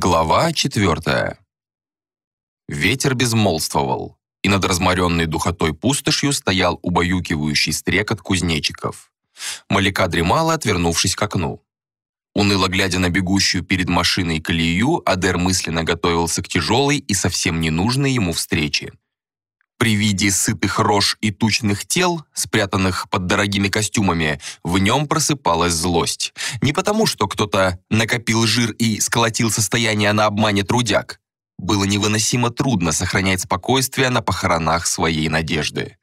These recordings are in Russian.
Глава четвертая. Ветер безмолвствовал, и над разморенной духотой пустошью стоял убаюкивающий стрекот кузнечиков. Маляка дремала, отвернувшись к окну. Уныло глядя на бегущую перед машиной колею, Адер мысленно готовился к тяжелой и совсем ненужной ему встрече. При виде сытых рож и тучных тел, спрятанных под дорогими костюмами, в нем просыпалась злость. Не потому, что кто-то накопил жир и сколотил состояние на обмане трудяг. Было невыносимо трудно сохранять спокойствие на похоронах своей надежды.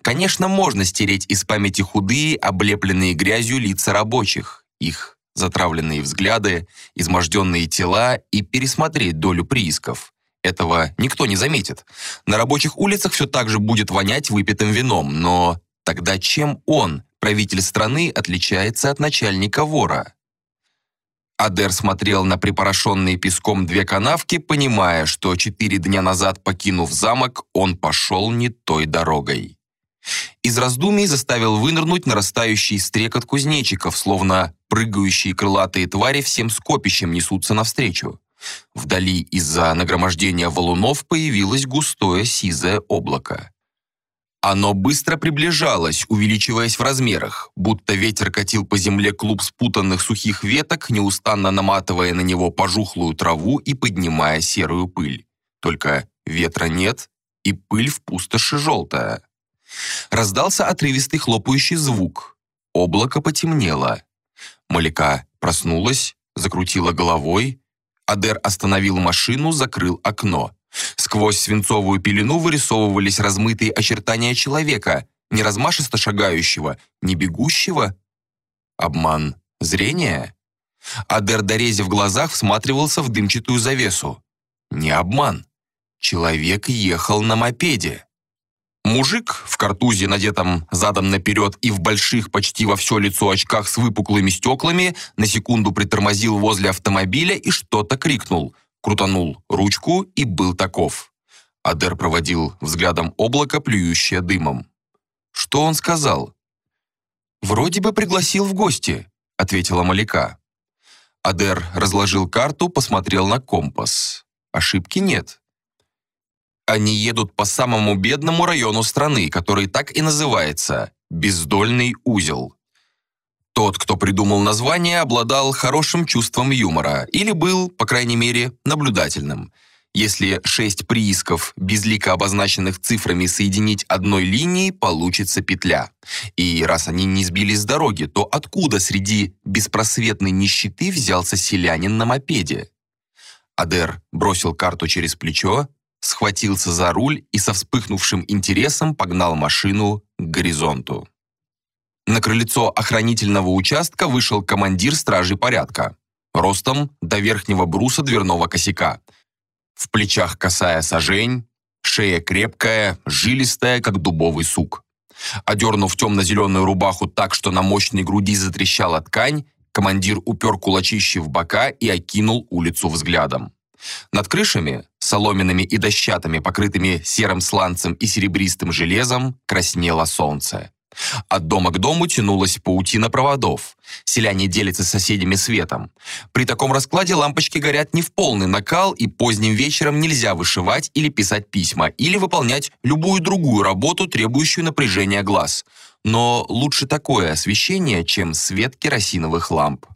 Конечно, можно стереть из памяти худые, облепленные грязью лица рабочих, их затравленные взгляды, изможденные тела и пересмотреть долю приисков. Этого никто не заметит. На рабочих улицах все так же будет вонять выпитым вином, но тогда чем он, правитель страны, отличается от начальника вора? Адер смотрел на припорошенные песком две канавки, понимая, что четыре дня назад, покинув замок, он пошел не той дорогой. Из раздумий заставил вынырнуть нарастающий стрекот кузнечиков, словно прыгающие крылатые твари всем скопищем несутся навстречу. Вдали из-за нагромождения валунов появилось густое сизое облако. Оно быстро приближалось, увеличиваясь в размерах, будто ветер катил по земле клуб спутанных сухих веток, неустанно наматывая на него пожухлую траву и поднимая серую пыль. Только ветра нет, и пыль в пустоши желтая. Раздался отрывистый хлопающий звук. Облако потемнело. Маляка проснулась, закрутила головой, Адер остановил машину, закрыл окно. Сквозь свинцовую пелену вырисовывались размытые очертания человека, не размашисто шагающего, не бегущего. Обман зрения? Адер, дорезив глазах, всматривался в дымчатую завесу. Не обман. Человек ехал на мопеде. Мужик в картузе, надетом задом наперед и в больших почти во все лицо очках с выпуклыми стеклами, на секунду притормозил возле автомобиля и что-то крикнул. Крутанул ручку и был таков. Адер проводил взглядом облако, плюющее дымом. Что он сказал? «Вроде бы пригласил в гости», — ответила Маляка. Адер разложил карту, посмотрел на компас. Ошибки нет. Они едут по самому бедному району страны, который так и называется – Бездольный узел. Тот, кто придумал название, обладал хорошим чувством юмора или был, по крайней мере, наблюдательным. Если шесть приисков, безлико обозначенных цифрами, соединить одной линией, получится петля. И раз они не сбились с дороги, то откуда среди беспросветной нищеты взялся селянин на мопеде? Адер бросил карту через плечо, схватился за руль и со вспыхнувшим интересом погнал машину к горизонту. На крыльцо охранительного участка вышел командир стражи порядка, ростом до верхнего бруса дверного косяка. В плечах косая сажень, шея крепкая, жилистая, как дубовый сук. Одернув темно-зеленую рубаху так, что на мощной груди затрещала ткань, командир упер кулачище в бока и окинул улицу взглядом. Над крышами, соломенными и дощатыми, покрытыми серым сланцем и серебристым железом, краснело солнце. От дома к дому тянулась паутина проводов. Селяне делятся с соседями светом. При таком раскладе лампочки горят не в полный накал, и поздним вечером нельзя вышивать или писать письма, или выполнять любую другую работу, требующую напряжения глаз. Но лучше такое освещение, чем свет керосиновых ламп.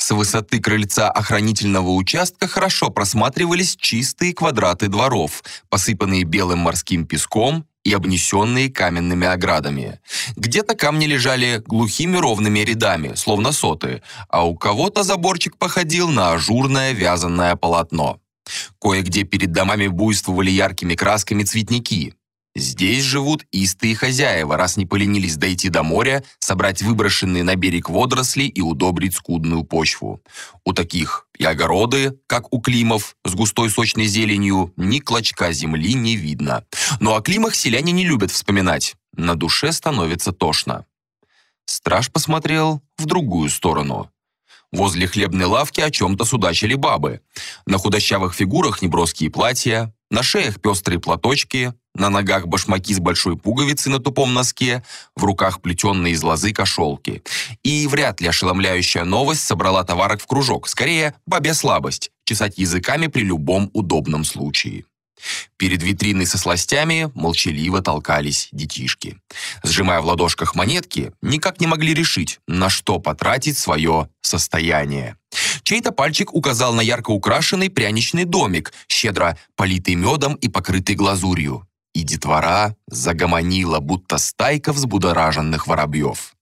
С высоты крыльца охранительного участка хорошо просматривались чистые квадраты дворов, посыпанные белым морским песком и обнесенные каменными оградами. Где-то камни лежали глухими ровными рядами, словно соты, а у кого-то заборчик походил на ажурное вязаное полотно. Кое-где перед домами буйствовали яркими красками цветники. Здесь живут истые хозяева, раз не поленились дойти до моря, собрать выброшенные на берег водоросли и удобрить скудную почву. У таких и огороды, как у Климов, с густой сочной зеленью, ни клочка земли не видно. Но о Климах селяне не любят вспоминать. На душе становится тошно. Страж посмотрел в другую сторону. Возле хлебной лавки о чем-то судачили бабы. На худощавых фигурах неброские платья, На шеях пестрые платочки, на ногах башмаки с большой пуговицей на тупом носке, в руках плетенные из лозы кошелки. И вряд ли ошеломляющая новость собрала товарок в кружок. Скорее, бабья слабость – чесать языками при любом удобном случае. Перед витриной со сластями молчаливо толкались детишки. Сжимая в ладошках монетки, никак не могли решить, на что потратить свое состояние. Чей-то пальчик указал на ярко украшенный пряничный домик, щедро политый медом и покрытый глазурью. И детвора загомонила, будто стайка взбудораженных воробьев.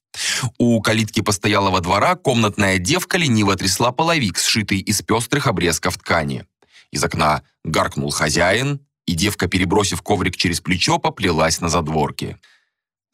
У калитки постоялого двора комнатная девка лениво трясла половик, сшитый из пестрых обрезков ткани. Из окна гаркнул хозяин, и девка, перебросив коврик через плечо, поплелась на задворки.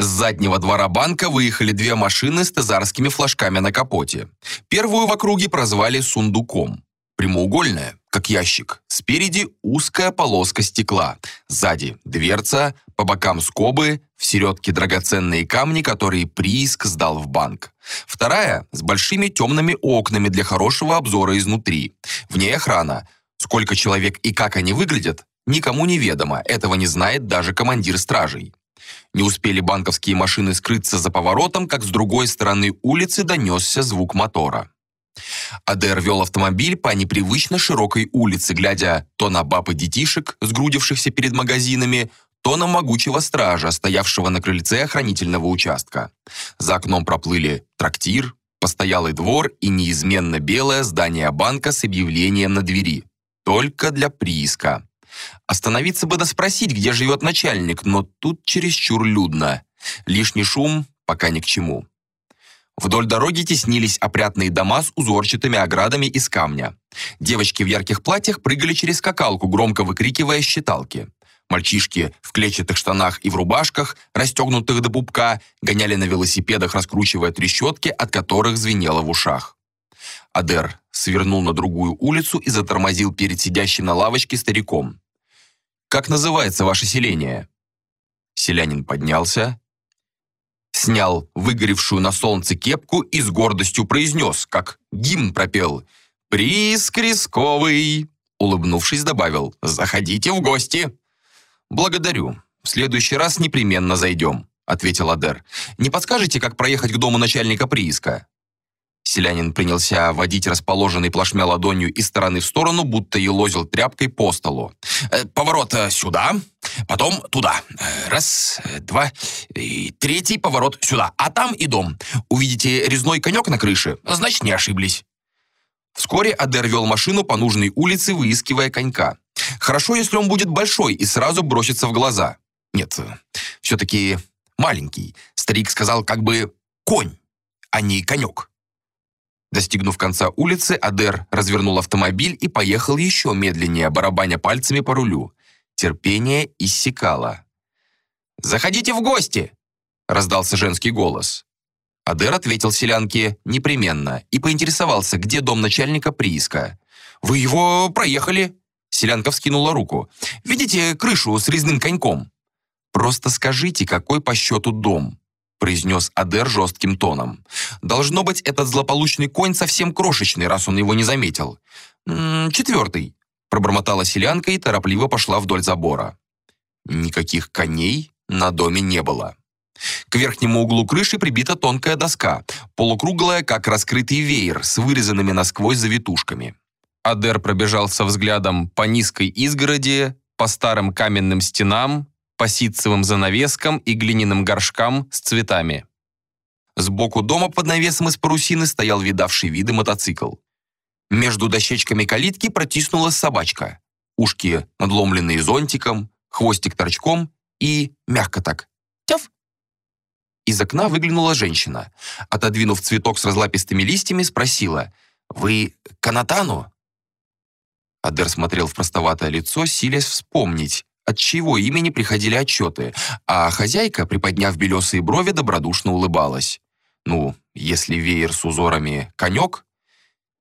С заднего двора банка выехали две машины с тезарскими флажками на капоте. Первую в округе прозвали «сундуком». Прямоугольная, как ящик. Спереди узкая полоска стекла. Сзади дверца, по бокам скобы, в середке драгоценные камни, которые прииск сдал в банк. Вторая с большими темными окнами для хорошего обзора изнутри. В ней охрана – Сколько человек и как они выглядят, никому не ведомо, этого не знает даже командир стражей. Не успели банковские машины скрыться за поворотом, как с другой стороны улицы донесся звук мотора. Адер вел автомобиль по непривычно широкой улице, глядя то на баб и детишек, сгрудившихся перед магазинами, то на могучего стража, стоявшего на крыльце охранительного участка. За окном проплыли трактир, постоялый двор и неизменно белое здание банка с объявлением на двери. Только для прииска. Остановиться бы да спросить, где живет начальник, но тут чересчур людно. Лишний шум пока ни к чему. Вдоль дороги теснились опрятные дома с узорчатыми оградами из камня. Девочки в ярких платьях прыгали через скакалку, громко выкрикивая считалки. Мальчишки в клетчатых штанах и в рубашках, расстегнутых до пупка, гоняли на велосипедах, раскручивая трещотки, от которых звенело в ушах. Адер свернул на другую улицу и затормозил перед сидящим на лавочке стариком. «Как называется ваше селение?» Селянин поднялся, снял выгоревшую на солнце кепку и с гордостью произнес, как гимн пропел «Прииск рисковый!» Улыбнувшись, добавил «Заходите в гости!» «Благодарю. В следующий раз непременно зайдем», — ответил Адер. «Не подскажете, как проехать к дому начальника прииска?» Селянин принялся водить расположенный плашмя ладонью из стороны в сторону, будто елозил тряпкой по столу. «Э, «Поворот э, сюда, потом туда. Э, раз, два, и третий поворот сюда. А там и дом. Увидите резной конек на крыше? Значит, не ошиблись». Вскоре Адер вел машину по нужной улице, выискивая конька. Хорошо, если он будет большой и сразу бросится в глаза. Нет, все-таки маленький. Старик сказал как бы «конь», а не «конек». Достигнув конца улицы, Адер развернул автомобиль и поехал еще медленнее, барабаня пальцами по рулю. Терпение иссякало. «Заходите в гости!» — раздался женский голос. Адер ответил селянке непременно и поинтересовался, где дом начальника прииска. «Вы его проехали?» Селянка вскинула руку. «Видите крышу с резным коньком?» «Просто скажите, какой по счету дом?» Произнес Адер жестким тоном. «Должно быть, этот злополучный конь совсем крошечный, раз он его не заметил». «М -м, «Четвертый», — пробормотала селянка и торопливо пошла вдоль забора. Никаких коней на доме не было. К верхнему углу крыши прибита тонкая доска, полукруглая, как раскрытый веер, с вырезанными насквозь завитушками. Адер пробежался взглядом по низкой изгороди, по старым каменным стенам, по ситцевым занавескам и глиняным горшкам с цветами. Сбоку дома под навесом из парусины стоял видавший виды мотоцикл. Между дощечками калитки протиснулась собачка. Ушки надломленные зонтиком, хвостик торчком и мягко так. Тяф! Из окна выглянула женщина. Отодвинув цветок с разлапистыми листьями, спросила, «Вы Канатану?» Адер смотрел в простоватое лицо, силясь вспомнить, от чьего имени приходили отчеты, а хозяйка, приподняв белесые брови, добродушно улыбалась. «Ну, если веер с узорами конек...»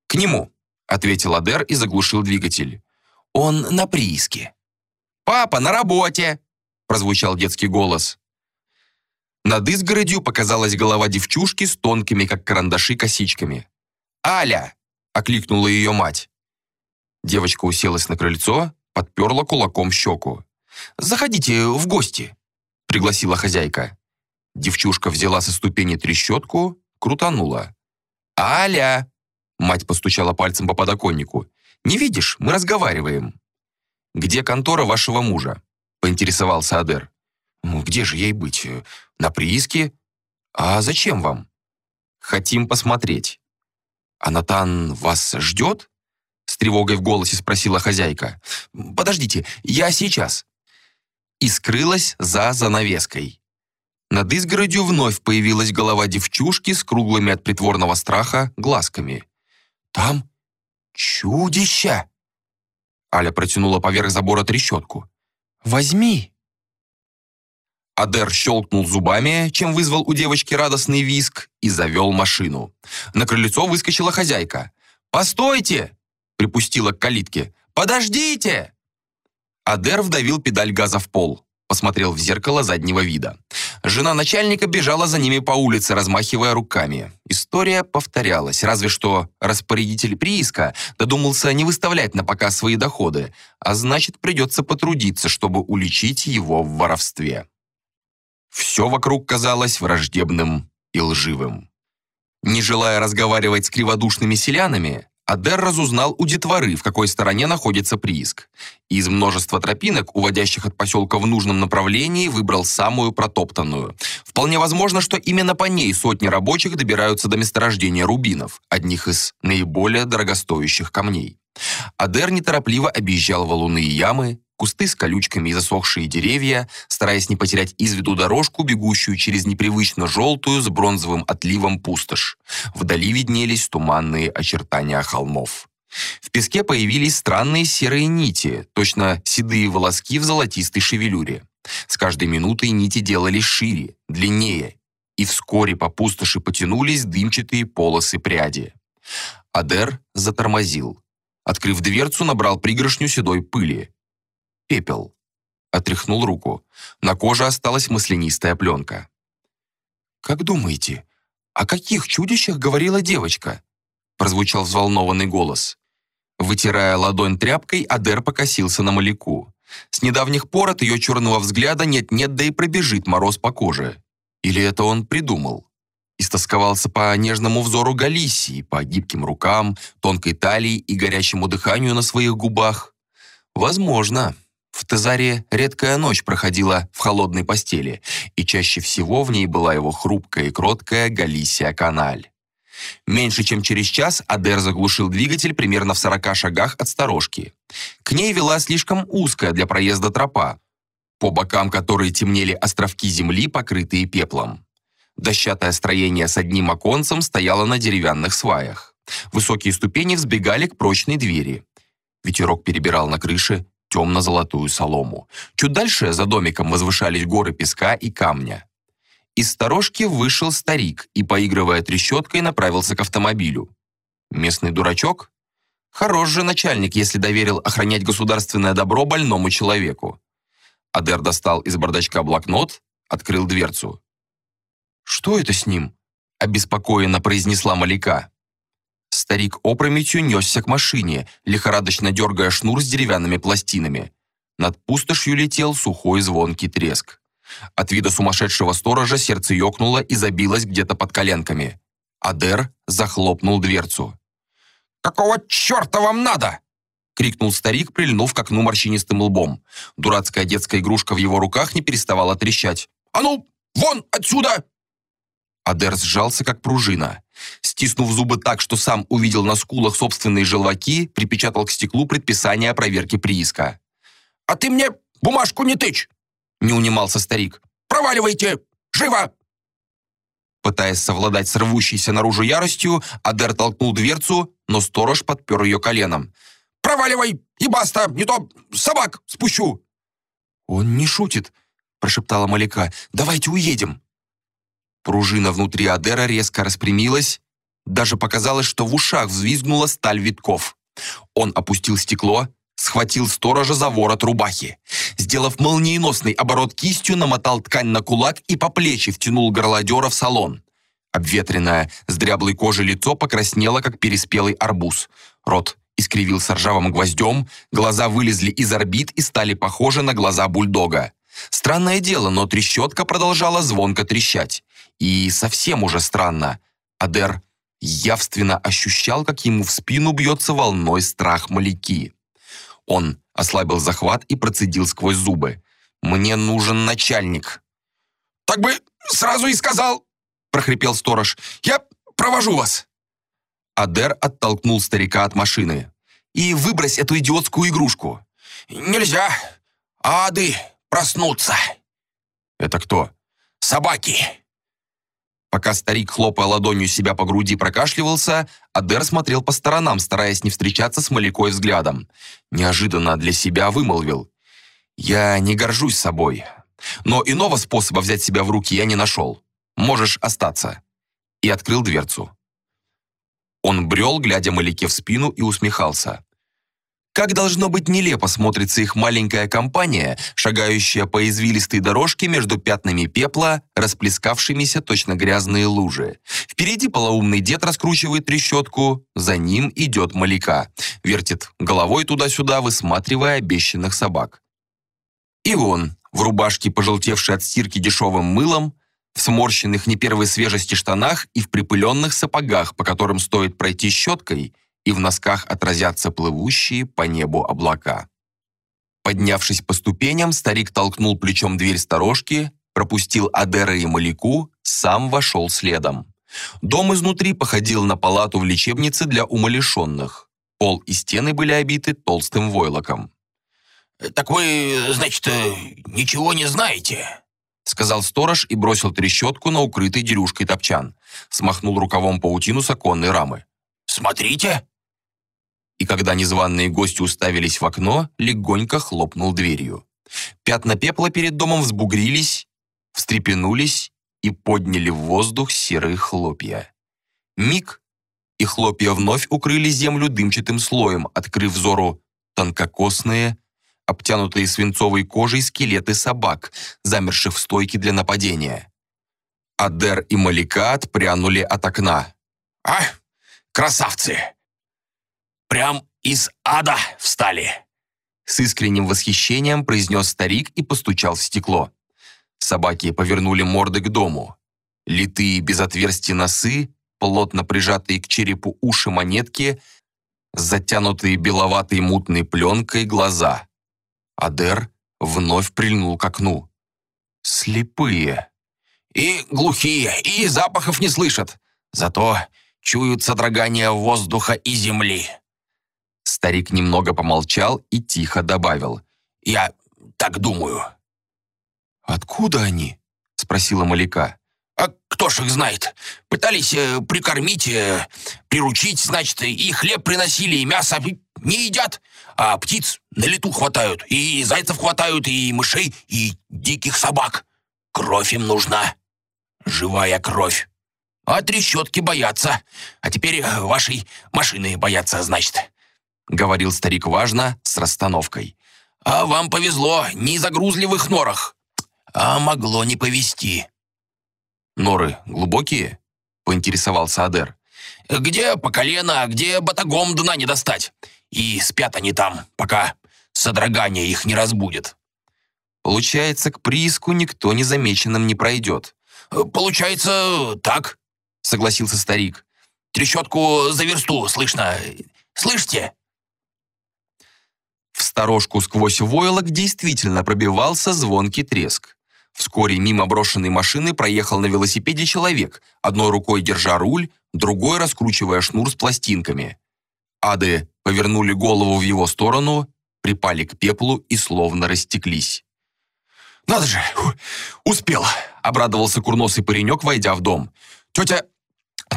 «К нему», — ответил Адер и заглушил двигатель. «Он на прииске». «Папа, на работе!» — прозвучал детский голос. Над изгородью показалась голова девчушки с тонкими, как карандаши, косичками. «Аля!» — окликнула ее мать. Девочка уселась на крыльцо, подперла кулаком щеку. «Заходите в гости», — пригласила хозяйка. Девчушка взяла со ступени трещотку, крутанула. «Аля!» — мать постучала пальцем по подоконнику. «Не видишь, мы разговариваем». «Где контора вашего мужа?» — поинтересовался Адер. «Ну, где же ей быть? На прииске? А зачем вам?» «Хотим посмотреть». «А Натан вас ждет?» С тревогой в голосе спросила хозяйка. «Подождите, я сейчас». И скрылась за занавеской. Над изгородью вновь появилась голова девчушки с круглыми от притворного страха глазками. «Там чудища!» Аля протянула поверх забора трещотку. «Возьми!» Адер щелкнул зубами, чем вызвал у девочки радостный виск, и завел машину. На крыльцо выскочила хозяйка. «Постойте!» — припустила к калитке. «Подождите!» Адер вдавил педаль газа в пол посмотрел в зеркало заднего вида. Жена начальника бежала за ними по улице, размахивая руками. История повторялась, разве что распорядитель прииска додумался не выставлять на показ свои доходы, а значит, придется потрудиться, чтобы уличить его в воровстве. Все вокруг казалось враждебным и лживым. Не желая разговаривать с криводушными селянами, Адер разузнал у детворы, в какой стороне находится прииск. Из множества тропинок, уводящих от поселка в нужном направлении, выбрал самую протоптанную. Вполне возможно, что именно по ней сотни рабочих добираются до месторождения рубинов, одних из наиболее дорогостоящих камней. Адер неторопливо объезжал валуны и ямы, кусты с колючками и засохшие деревья, стараясь не потерять из виду дорожку, бегущую через непривычно желтую с бронзовым отливом пустошь. Вдали виднелись туманные очертания холмов. В песке появились странные серые нити, точно седые волоски в золотистой шевелюре. С каждой минутой нити делались шире, длиннее, и вскоре по пустоши потянулись дымчатые полосы пряди. Адер затормозил. Открыв дверцу, набрал пригоршню седой пыли пепел. Отряхнул руку. На коже осталась маслянистая пленка. «Как думаете, о каких чудищах говорила девочка?» прозвучал взволнованный голос. Вытирая ладонь тряпкой, Адер покосился на Маляку. С недавних пор от ее черного взгляда нет-нет, да и пробежит мороз по коже. Или это он придумал? Истосковался по нежному взору Галисии, по гибким рукам, тонкой талии и горячему дыханию на своих губах. Возможно. Тазаре редкая ночь проходила в холодной постели, и чаще всего в ней была его хрупкая и кроткая Галисия Каналь. Меньше чем через час Адер заглушил двигатель примерно в 40 шагах от сторожки. К ней вела слишком узкая для проезда тропа, по бокам которой темнели островки земли, покрытые пеплом. Дощатое строение с одним оконцем стояло на деревянных сваях. Высокие ступени взбегали к прочной двери. Ветерок перебирал на крыше темно-золотую солому. Чуть дальше за домиком возвышались горы песка и камня. Из сторожки вышел старик и, поигрывая трещоткой, направился к автомобилю. Местный дурачок? Хорош же начальник, если доверил охранять государственное добро больному человеку. Адер достал из бардачка блокнот, открыл дверцу. «Что это с ним?» – обеспокоенно произнесла Маляка. Старик опрометью несся к машине, лихорадочно дергая шнур с деревянными пластинами. Над пустошью летел сухой звонкий треск. От вида сумасшедшего сторожа сердце ёкнуло и забилось где-то под коленками. Адер захлопнул дверцу. «Какого черта вам надо?» — крикнул старик, прильнув к окну морщинистым лбом. Дурацкая детская игрушка в его руках не переставала трещать. «А ну, вон отсюда!» Адер сжался, как пружина. Стиснув зубы так, что сам увидел на скулах собственные желваки, припечатал к стеклу предписание о проверке прииска. «А ты мне бумажку не тычь!» не унимался старик. «Проваливайте! Живо!» Пытаясь совладать с рвущейся наружу яростью, Адер толкнул дверцу, но сторож подпер ее коленом. «Проваливай! И баста! Не то собак спущу!» «Он не шутит!» – прошептала Маляка. «Давайте уедем!» Пружина внутри Адера резко распрямилась. Даже показалось, что в ушах взвизгнула сталь витков. Он опустил стекло, схватил сторожа за ворот рубахи. Сделав молниеносный оборот кистью, намотал ткань на кулак и по плечи втянул горлодера в салон. Обветренное, с дряблой кожей лицо покраснело, как переспелый арбуз. Рот искривился ржавым гвоздем, глаза вылезли из орбит и стали похожи на глаза бульдога. Странное дело, но трещотка продолжала звонко трещать. И совсем уже странно. Адер явственно ощущал, как ему в спину бьется волной страх маляки. Он ослабил захват и процедил сквозь зубы. «Мне нужен начальник». «Так бы сразу и сказал», — прохрипел сторож. «Я провожу вас». Адер оттолкнул старика от машины. «И выбрось эту идиотскую игрушку». «Нельзя. Ады проснутся». «Это кто?» «Собаки». Пока старик, хлопая ладонью себя по груди, прокашливался, Адер смотрел по сторонам, стараясь не встречаться с Малякой взглядом. Неожиданно для себя вымолвил. «Я не горжусь собой. Но иного способа взять себя в руки я не нашел. Можешь остаться». И открыл дверцу. Он брел, глядя Маляке в спину, и усмехался. Как должно быть нелепо смотрится их маленькая компания, шагающая по извилистой дорожке между пятнами пепла, расплескавшимися точно грязные лужи. Впереди полоумный дед раскручивает трещотку, за ним идет маляка, вертит головой туда-сюда, высматривая обещанных собак. И он, в рубашке, пожелтевшей от стирки дешевым мылом, в сморщенных не первой свежести штанах и в припыленных сапогах, по которым стоит пройти щеткой, и в носках отразятся плывущие по небу облака. Поднявшись по ступеням, старик толкнул плечом дверь сторожки, пропустил Адера и Маляку, сам вошел следом. Дом изнутри походил на палату в лечебнице для умалишенных. Пол и стены были обиты толстым войлоком. «Так вы, значит, ничего не знаете?» сказал сторож и бросил трещотку на укрытый дерюшкой топчан. Смахнул рукавом паутину с оконной рамы. «Смотрите!» И когда незваные гости уставились в окно, легонько хлопнул дверью. Пятна пепла перед домом взбугрились, встрепенулись и подняли в воздух серые хлопья. Миг, и хлопья вновь укрыли землю дымчатым слоем, открыв взору тонкокосные, обтянутые свинцовой кожей скелеты собак, замерших в стойке для нападения. Адер и Малика отпрянули от окна. «А, красавцы! Прям из ада встали!» С искренним восхищением произнес старик и постучал в стекло. Собаки повернули морды к дому. Литые без отверстий носы, плотно прижатые к черепу уши монетки, затянутые беловатой мутной пленкой глаза. Адер вновь прильнул к окну. Слепые. И глухие, и запахов не слышат. Зато чуют содрогание воздуха и земли. Старик немного помолчал и тихо добавил. «Я так думаю». «Откуда они?» — спросила Маляка. «А кто ж их знает? Пытались э, прикормить, э, приручить, значит, и хлеб приносили, и мясо не едят, а птиц на лету хватают, и зайцев хватают, и мышей, и диких собак. Кровь им нужна. Живая кровь. А трещотки боятся. А теперь э, вашей машины боятся, значит. — говорил старик важно, с расстановкой. «А вам повезло, не загрузливых норах. А могло не повезти». «Норы глубокие?» — поинтересовался Адер. «Где по колено, а где батагом дна не достать. И спят они там, пока содрогание их не разбудит». «Получается, к прииску никто незамеченным не пройдет». «Получается, так», — согласился старик. «Трещотку за версту слышно. Слышите?» В сторожку сквозь войлок действительно пробивался звонкий треск. Вскоре мимо брошенной машины проехал на велосипеде человек, одной рукой держа руль, другой раскручивая шнур с пластинками. Ады повернули голову в его сторону, припали к пеплу и словно растеклись. «Надо же! Успел!» — обрадовался курносый паренек, войдя в дом. «Тетя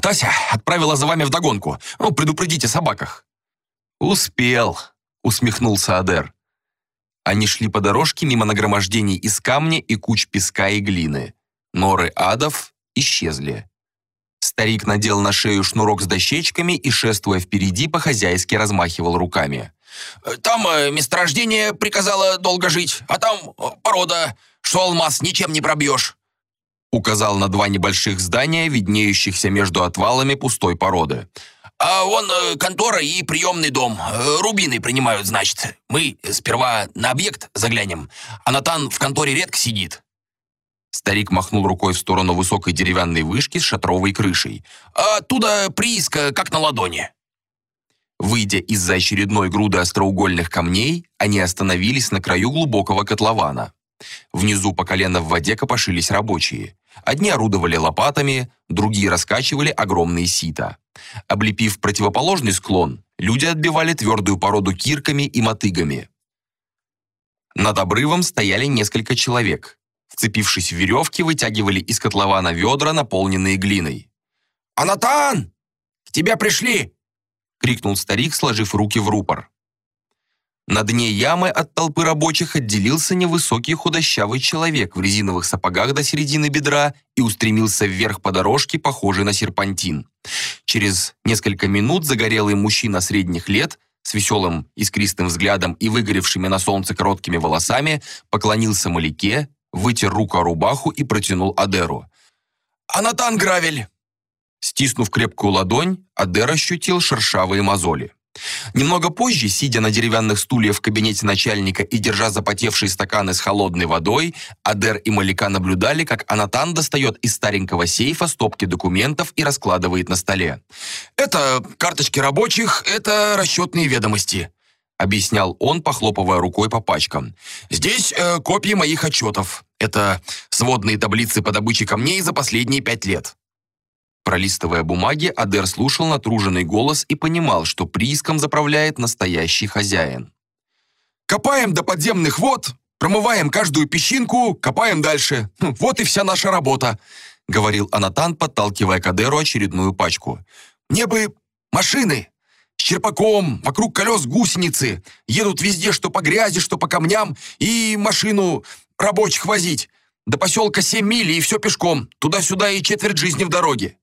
Тася отправила за вами вдогонку. Ну, предупредите о собаках». «Успел!» Усмехнулся Адер. Они шли по дорожке мимо нагромождений из камня и куч песка и глины. Норы адов исчезли. Старик надел на шею шнурок с дощечками и, шествуя впереди, по-хозяйски размахивал руками. «Там э, месторождение приказало долго жить, а там э, порода, что алмаз ничем не пробьешь», указал на два небольших здания, виднеющихся между отвалами пустой породы. А вон э, контора и приемный дом. Э, Рубины принимают, значит. Мы сперва на объект заглянем, а Натан в конторе редко сидит». Старик махнул рукой в сторону высокой деревянной вышки с шатровой крышей. А оттуда прииска, как на ладони. Выйдя из-за очередной груды остроугольных камней, они остановились на краю глубокого котлована. Внизу по колено в воде копошились рабочие. Одни орудовали лопатами, другие раскачивали огромные сита. Облепив противоположный склон, люди отбивали твердую породу кирками и мотыгами. Над обрывом стояли несколько человек. Вцепившись в веревки, вытягивали из котлована ведра, наполненные глиной. «Анатан! К тебе пришли!» — крикнул старик, сложив руки в рупор. На дне ямы от толпы рабочих отделился невысокий худощавый человек в резиновых сапогах до середины бедра и устремился вверх по дорожке, похожей на серпантин. Через несколько минут загорелый мужчина средних лет с веселым искристым взглядом и выгоревшими на солнце короткими волосами поклонился Маляке, вытер руку о рубаху и протянул Адеру. «Анатан Гравель!» Стиснув крепкую ладонь, Адер ощутил шершавые мозоли. Немного позже, сидя на деревянных стульях в кабинете начальника и держа запотевшие стаканы с холодной водой, Адер и Малика наблюдали, как Анатан достает из старенького сейфа стопки документов и раскладывает на столе. «Это карточки рабочих, это расчетные ведомости», объяснял он, похлопывая рукой по пачкам. «Здесь э, копии моих отчетов. Это сводные таблицы по добыче камней за последние пять лет. Пролистывая бумаги, Адер слушал натруженный голос и понимал, что прииском заправляет настоящий хозяин. «Копаем до подземных вод, промываем каждую песчинку, копаем дальше. Хм, вот и вся наша работа», — говорил Анатан, подталкивая к Адеру очередную пачку. «Мне бы машины, с черпаком, вокруг колес гусеницы. Едут везде, что по грязи, что по камням, и машину рабочих возить. До поселка семь миль, и все пешком. Туда-сюда и четверть жизни в дороге».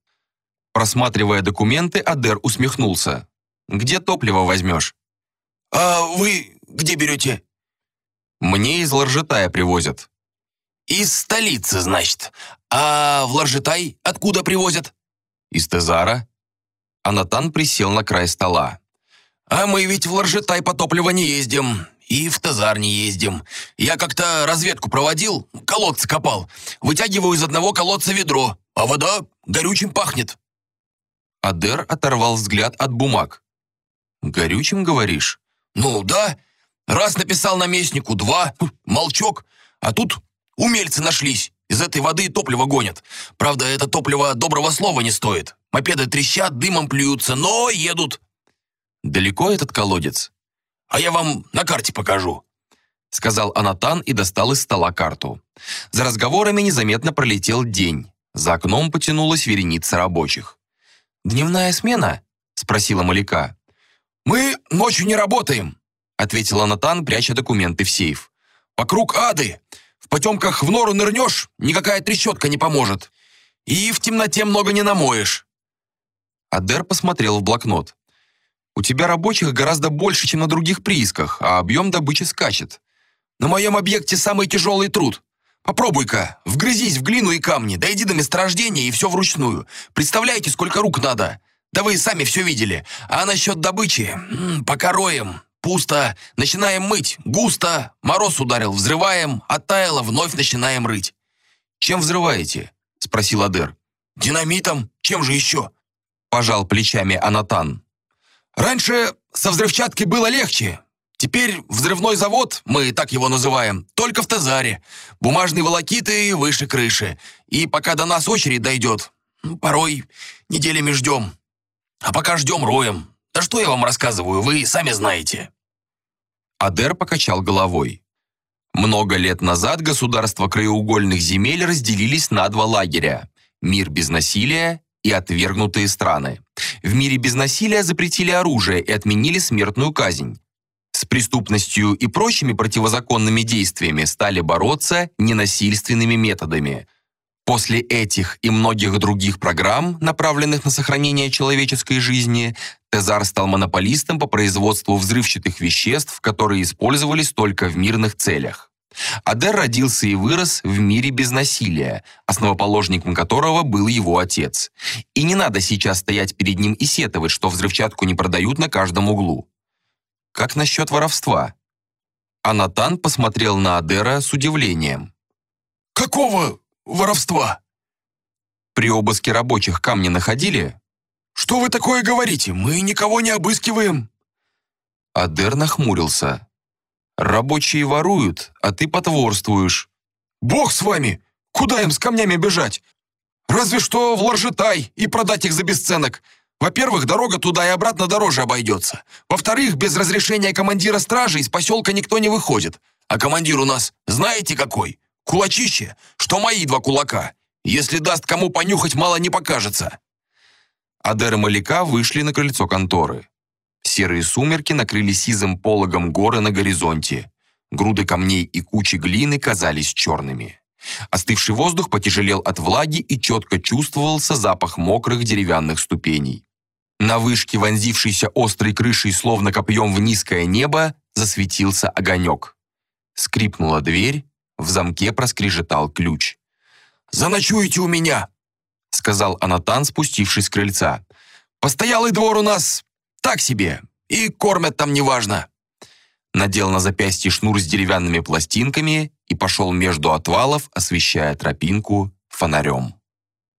Просматривая документы, Адер усмехнулся. «Где топливо возьмешь?» «А вы где берете?» «Мне из Ларжетая привозят». «Из столицы, значит. А в Ларжетай откуда привозят?» «Из Тезара». Анатан присел на край стола. «А мы ведь в Ларжетай по топливо не ездим. И в Тазар не ездим. Я как-то разведку проводил, колодцы копал. Вытягиваю из одного колодца ведро, а вода горючим пахнет. Адер оторвал взгляд от бумаг. «Горючим, говоришь?» «Ну, да. Раз написал наместнику, два. Хм, молчок. А тут умельцы нашлись. Из этой воды топливо гонят. Правда, это топливо доброго слова не стоит. Мопеды трещат, дымом плюются, но едут». «Далеко этот колодец?» «А я вам на карте покажу», — сказал Анатан и достал из стола карту. За разговорами незаметно пролетел день. За окном потянулась вереница рабочих. «Дневная смена?» — спросила Маляка. «Мы ночью не работаем», — ответила Натан, пряча документы в сейф. «Вокруг ады. В потемках в нору нырнешь, никакая трещотка не поможет. И в темноте много не намоешь». Адер посмотрел в блокнот. «У тебя рабочих гораздо больше, чем на других приисках, а объем добычи скачет. На моем объекте самый тяжелый труд. Попробуй-ка, вгрызись в глину и камни, дойди до месторождения и все вручную. Представляете, сколько рук надо? Да вы сами все видели. А насчет добычи? Пока роем. Пусто. Начинаем мыть. Густо. Мороз ударил. Взрываем. Оттаяло. Вновь начинаем рыть. «Чем взрываете?» — спросил Адер. «Динамитом. Чем же еще?» — пожал плечами Анатан. «Раньше со взрывчаткой было легче. Теперь взрывной завод, мы так его называем, только в Тазаре. Бумажные волокиты выше крыши. И пока до нас очередь дойдет, порой неделями ждем. А пока ждем, роем. Да что я вам рассказываю, вы сами знаете». Адер покачал головой. Много лет назад государства краеугольных земель разделились на два лагеря – мир без насилия и отвергнутые страны. В мире без насилия запретили оружие и отменили смертную казнь. С преступностью и прочими противозаконными действиями стали бороться ненасильственными методами. После этих и многих других программ, направленных на сохранение человеческой жизни, Тезар стал монополистом по производству взрывчатых веществ, которые использовались только в мирных целях. Адер родился и вырос в мире без насилия, основоположником которого был его отец. И не надо сейчас стоять перед ним и сетовать, что взрывчатку не продают на каждом углу. Как насчет воровства? Анатан посмотрел на Адера с удивлением. «Какого воровства?» При обыске рабочих камни находили? «Что вы такое говорите? Мы никого не обыскиваем!» Адер нахмурился. «Рабочие воруют, а ты потворствуешь». «Бог с вами! Куда им с камнями бежать? Разве что в Ларжетай и продать их за бесценок. Во-первых, дорога туда и обратно дороже обойдется. Во-вторых, без разрешения командира стражи из поселка никто не выходит. А командир у нас знаете какой? Кулачище, что мои два кулака. Если даст кому понюхать, мало не покажется». Адер и Маляка вышли на крыльцо конторы. Серые сумерки накрыли сизым пологом горы на горизонте. Груды камней и кучи глины казались черными. Остывший воздух потяжелел от влаги и четко чувствовался запах мокрых деревянных ступеней. На вышке, вонзившейся острой крышей, словно копьем в низкое небо, засветился огонек. Скрипнула дверь, в замке проскрежетал ключ. «Заночуете у меня!» — сказал Анатан, спустившись с крыльца. «Постоялый двор у нас так себе, и кормят там неважно». Надел на запястье шнур с деревянными пластинками и пошел между отвалов, освещая тропинку фонарем.